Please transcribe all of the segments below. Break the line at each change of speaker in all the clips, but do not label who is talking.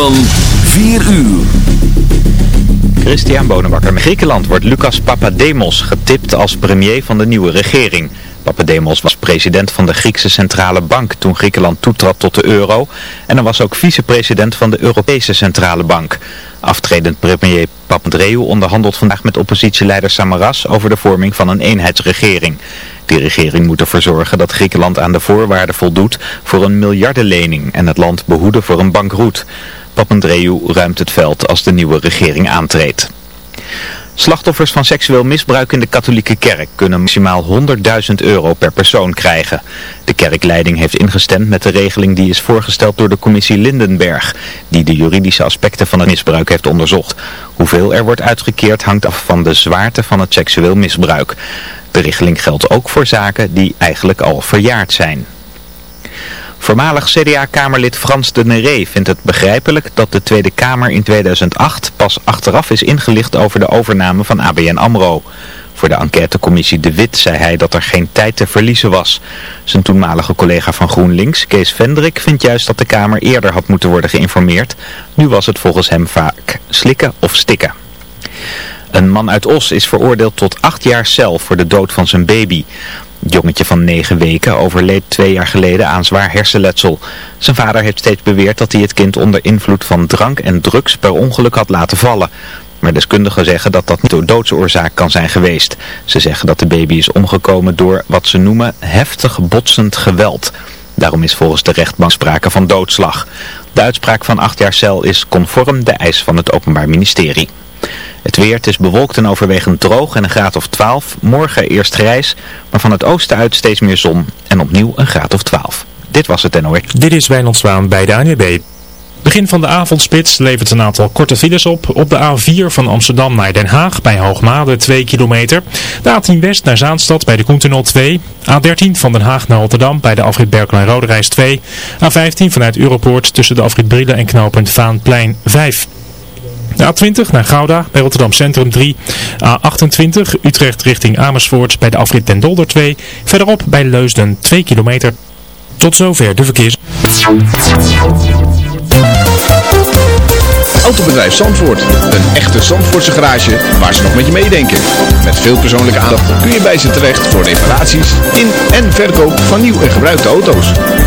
Van 4 uur.
Christian Bonenbakker. In Griekenland wordt Lucas Papademos getipt als premier van de nieuwe regering. Papademos was president van de Griekse Centrale Bank toen Griekenland toetrad tot de euro. En hij was ook vicepresident van de Europese Centrale Bank. Aftredend premier Papandreou onderhandelt vandaag met oppositieleider Samaras over de vorming van een eenheidsregering. Die regering moet ervoor zorgen dat Griekenland aan de voorwaarden voldoet voor een miljardenlening en het land behoeden voor een bankroet. Papandreou ruimt het veld als de nieuwe regering aantreedt. Slachtoffers van seksueel misbruik in de katholieke kerk kunnen maximaal 100.000 euro per persoon krijgen. De kerkleiding heeft ingestemd met de regeling die is voorgesteld door de commissie Lindenberg, die de juridische aspecten van het misbruik heeft onderzocht. Hoeveel er wordt uitgekeerd hangt af van de zwaarte van het seksueel misbruik. De regeling geldt ook voor zaken die eigenlijk al verjaard zijn. Voormalig CDA-kamerlid Frans de Neré vindt het begrijpelijk dat de Tweede Kamer in 2008 pas achteraf is ingelicht over de overname van ABN AMRO. Voor de enquêtecommissie De Wit zei hij dat er geen tijd te verliezen was. Zijn toenmalige collega van GroenLinks, Kees Vendrik, vindt juist dat de Kamer eerder had moeten worden geïnformeerd. Nu was het volgens hem vaak slikken of stikken. Een man uit Os is veroordeeld tot acht jaar cel voor de dood van zijn baby. Jongetje van negen weken overleed twee jaar geleden aan zwaar hersenletsel. Zijn vader heeft steeds beweerd dat hij het kind onder invloed van drank en drugs per ongeluk had laten vallen. Maar deskundigen zeggen dat dat niet door doodsoorzaak kan zijn geweest. Ze zeggen dat de baby is omgekomen door wat ze noemen heftig botsend geweld. Daarom is volgens de rechtbank sprake van doodslag. De uitspraak van acht jaar cel is conform de eis van het Openbaar Ministerie. Het weer, het is bewolkt en overwegend droog en een graad of 12. Morgen eerst grijs, maar van het oosten uit steeds meer zon en opnieuw een graad of 12. Dit was het NOS.
Dit is Wijnand bij de ANWB. Begin van de avondspits levert een aantal korte files op. Op de A4 van Amsterdam naar Den Haag bij Hoogmade 2 kilometer. De A10 West naar Zaanstad bij de Koentunnel 2. A13 van Den Haag naar Rotterdam bij de afrit Berkel en Roderijs 2. A15 vanuit Europoort tussen de afrit Brille en knooppunt Vaanplein 5. De A20 naar Gouda bij Rotterdam Centrum 3. A28 Utrecht richting Amersfoort bij de afrit Den Dolder 2. Verderop bij Leusden 2 kilometer. Tot zover de verkeers.
Autobedrijf Zandvoort. Een echte Zandvoortse garage waar ze nog met je meedenken. Met veel persoonlijke aandacht kun je bij ze terecht voor reparaties in en verkoop van nieuw en gebruikte auto's.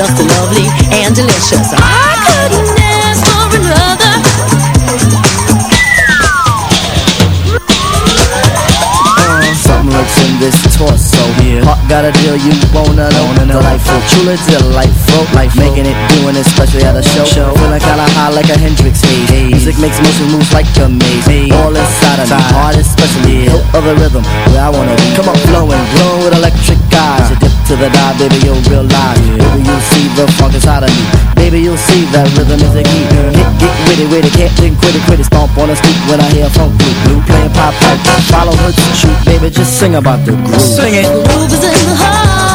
just lovely and delicious. I couldn't ask for another.
Uh, something lurks in this torso. Yeah. Heart got a deal you wanna know. Delightful, truly delightful. Life making it, doing it, especially at a show. Feeling kinda high like a Hendrix haze. Music makes motion moves like a maze. All inside of me, heart especially. Hilt of the rhythm, where I wanna be. Come on, flowing, glowing with electric eyes. You dip to the dive, baby, you'll realize. Baby, you'll see the funk inside of me. Baby, you'll see that rhythm is a key. Get, get witty, witty, can't think, quit it, quit it. Stomp on the street when I hear funk blue, blue playing pop pipe. Follow her to shoot, baby, just sing about the groove. Sing it.
The Groove is in the heart.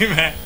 Maxime.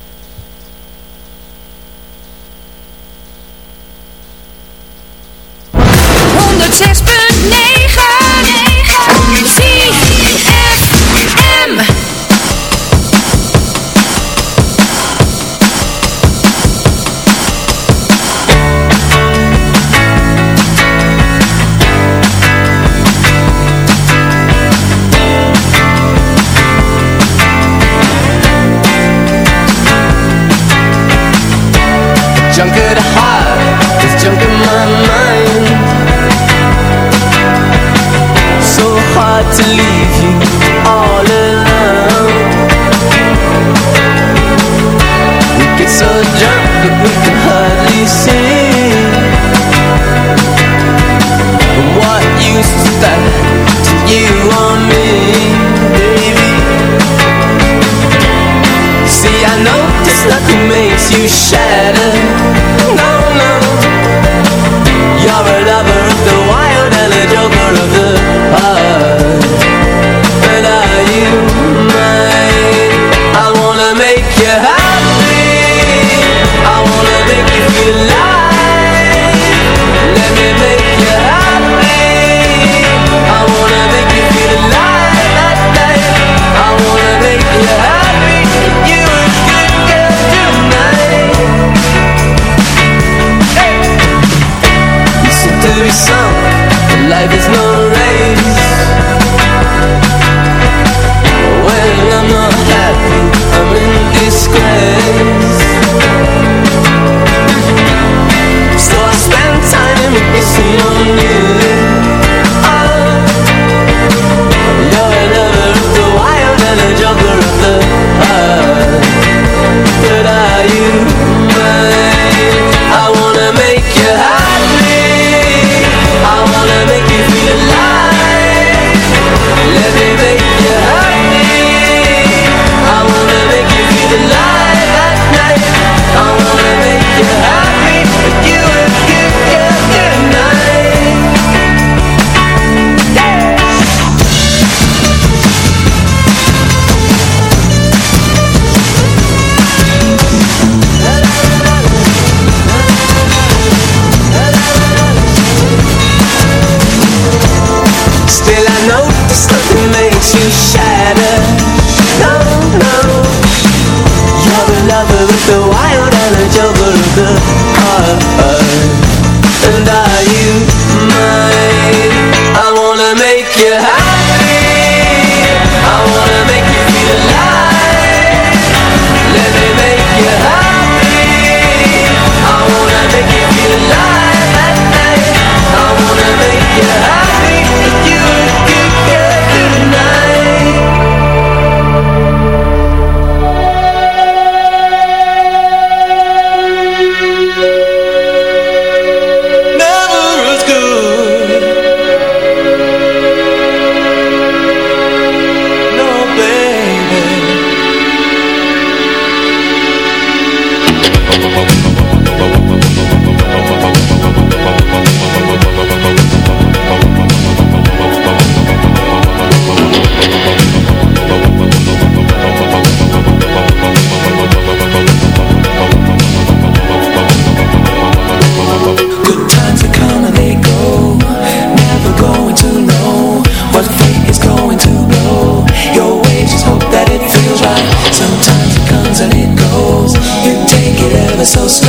so sweet.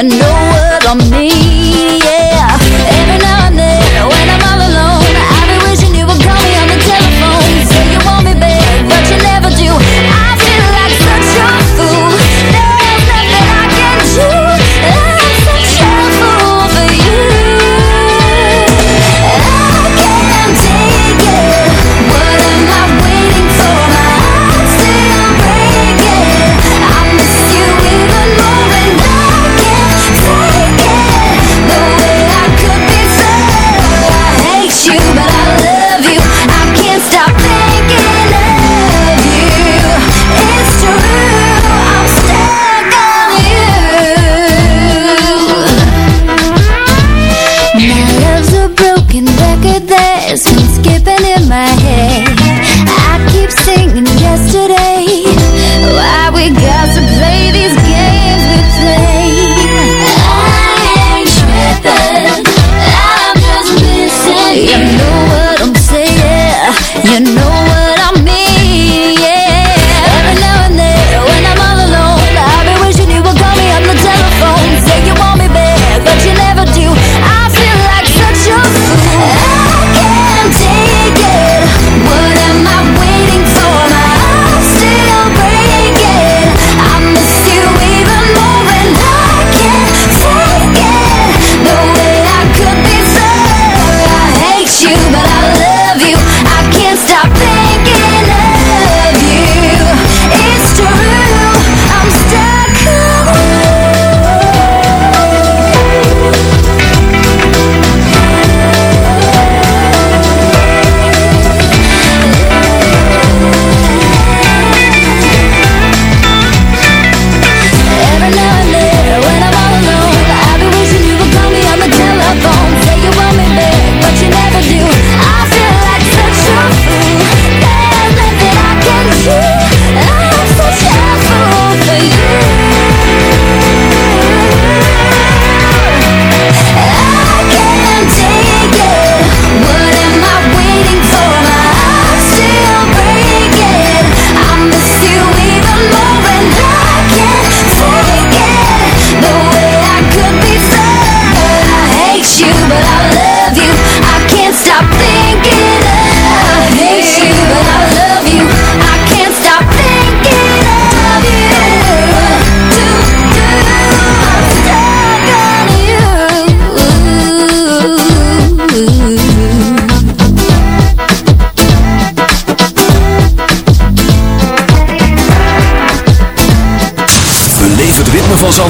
I know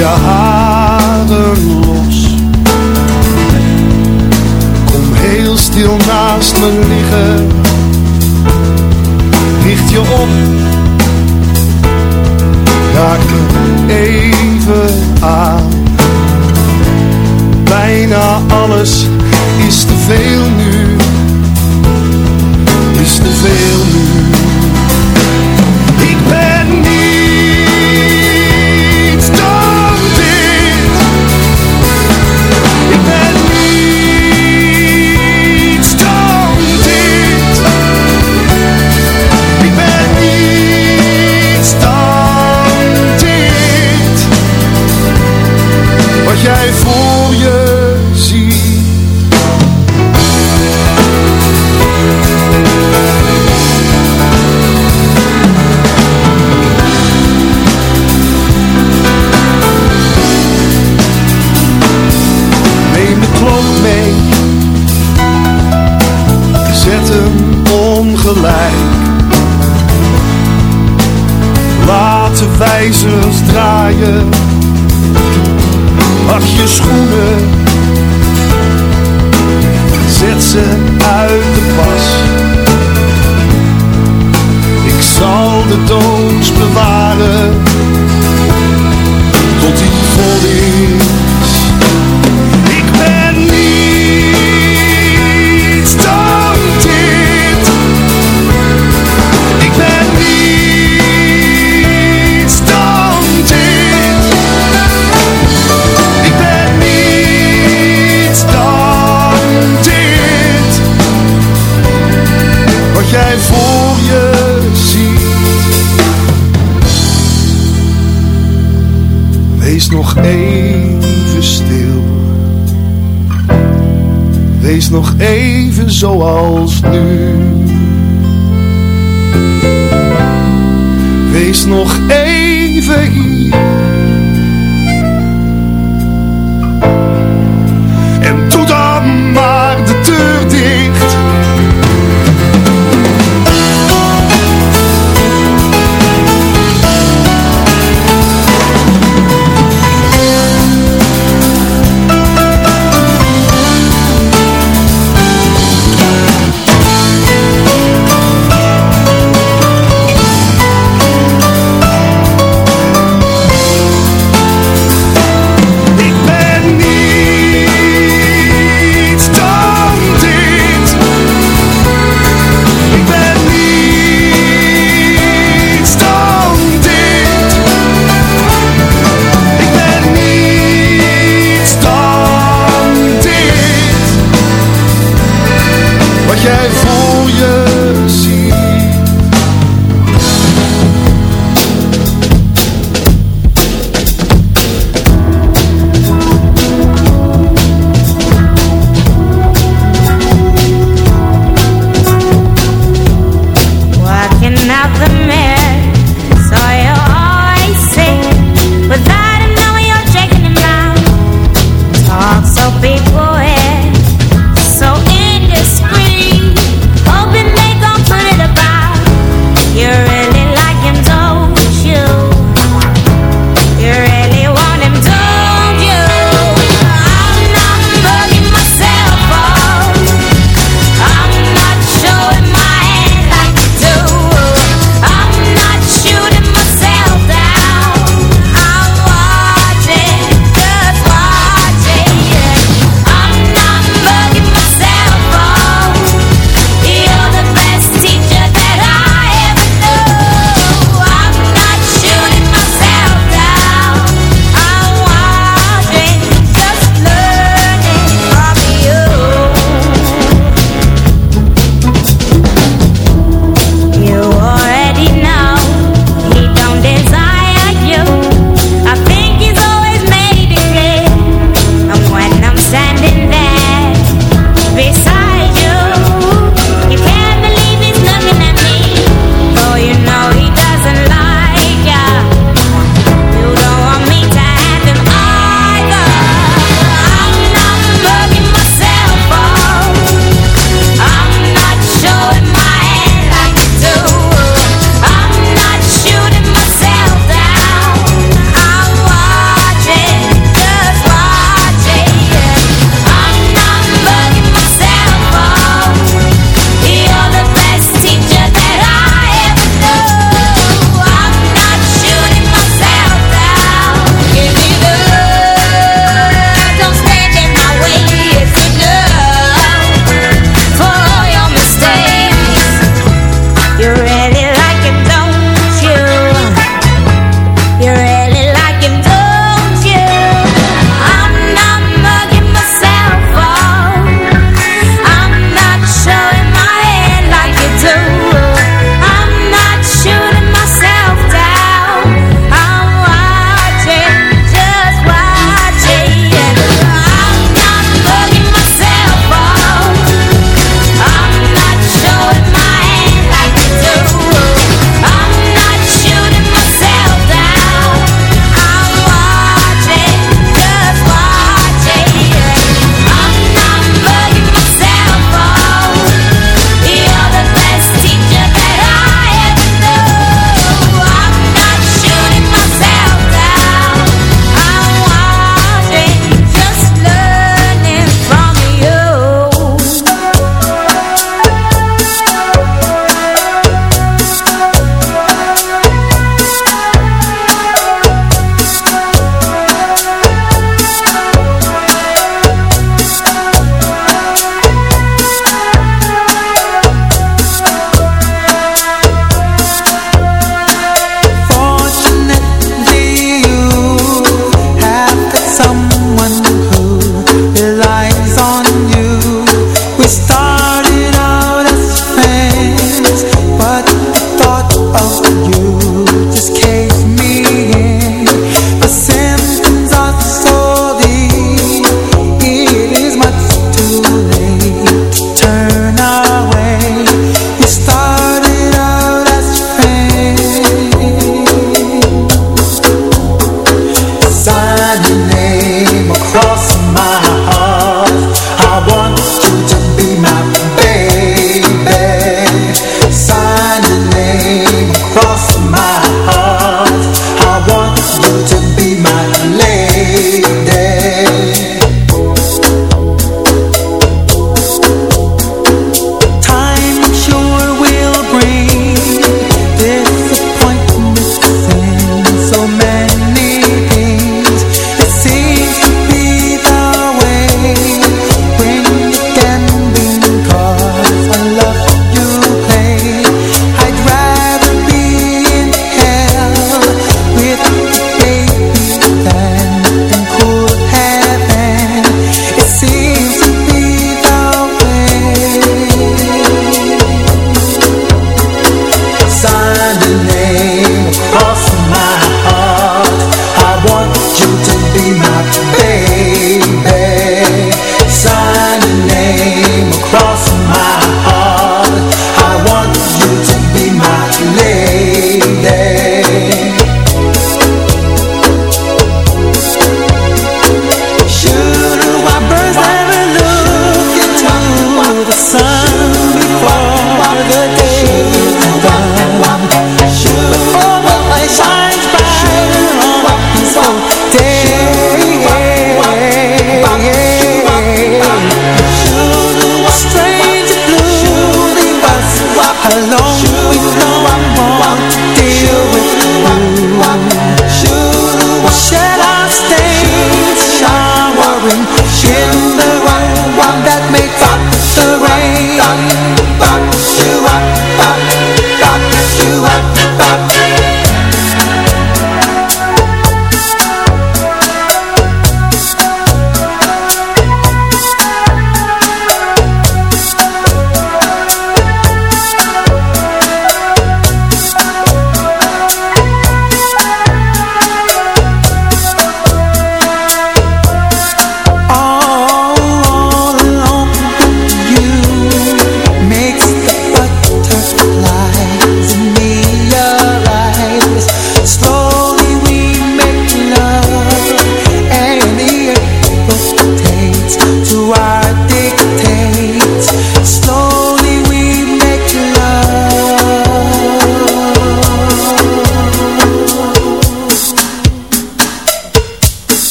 je haren los. Kom heel stil naast me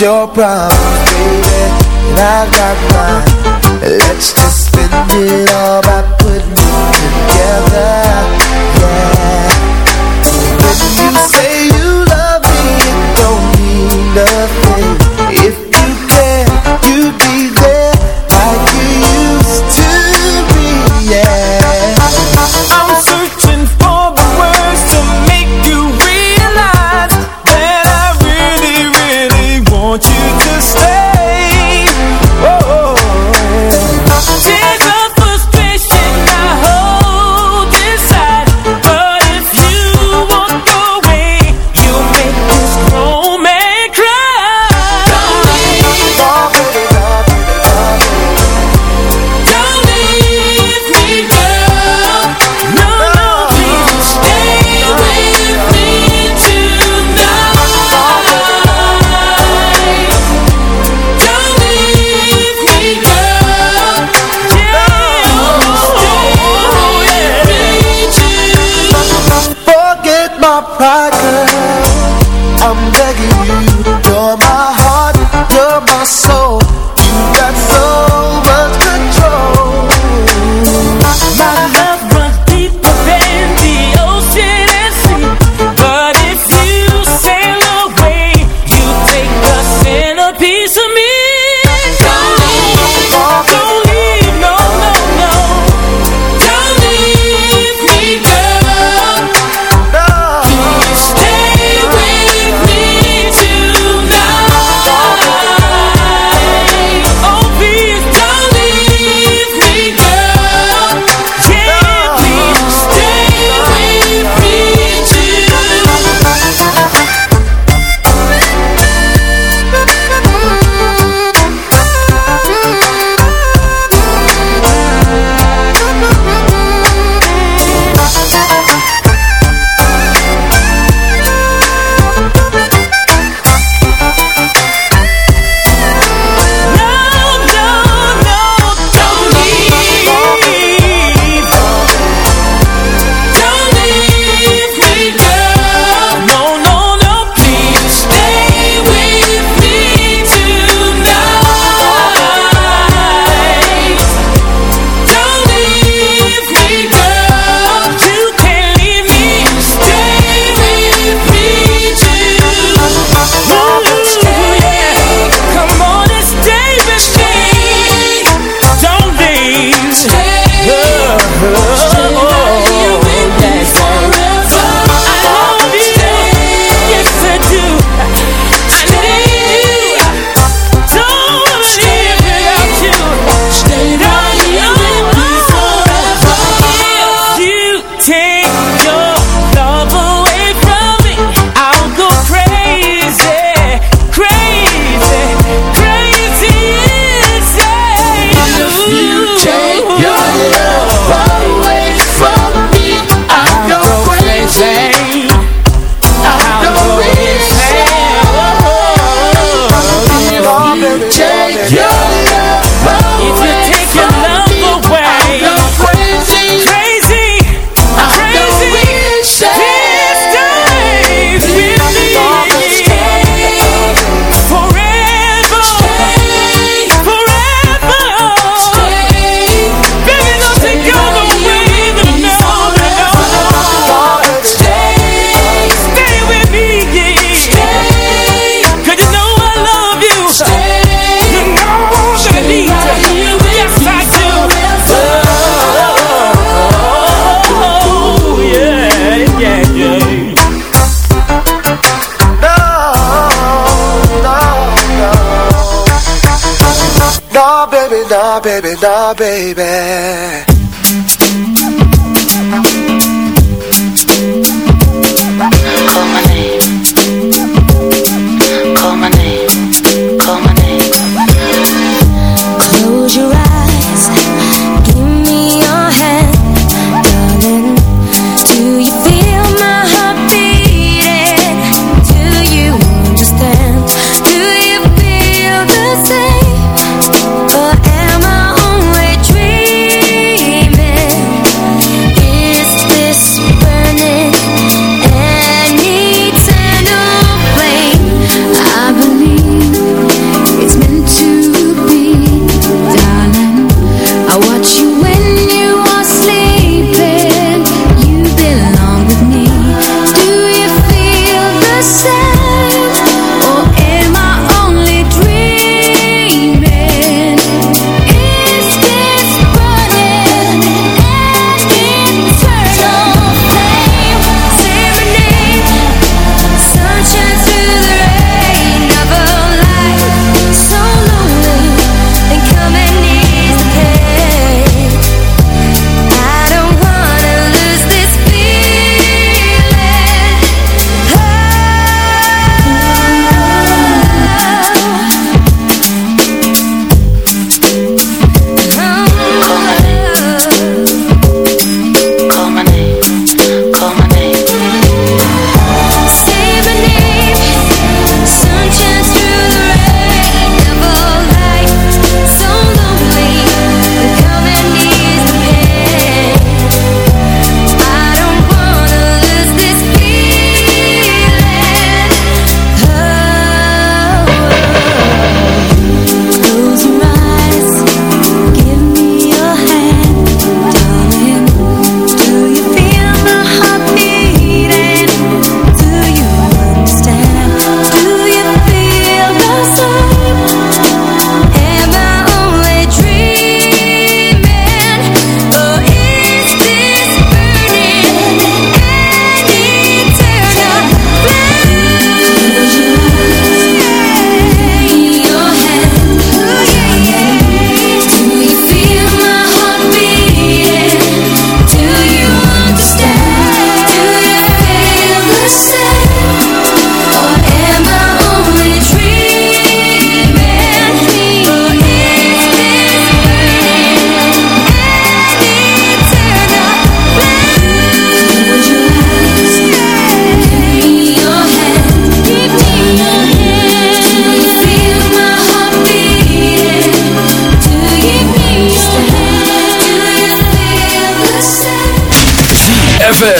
your
problems, baby,
nah, baby.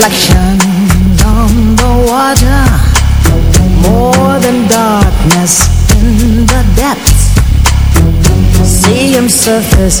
reflections on the water, more than darkness in the depths. See him surface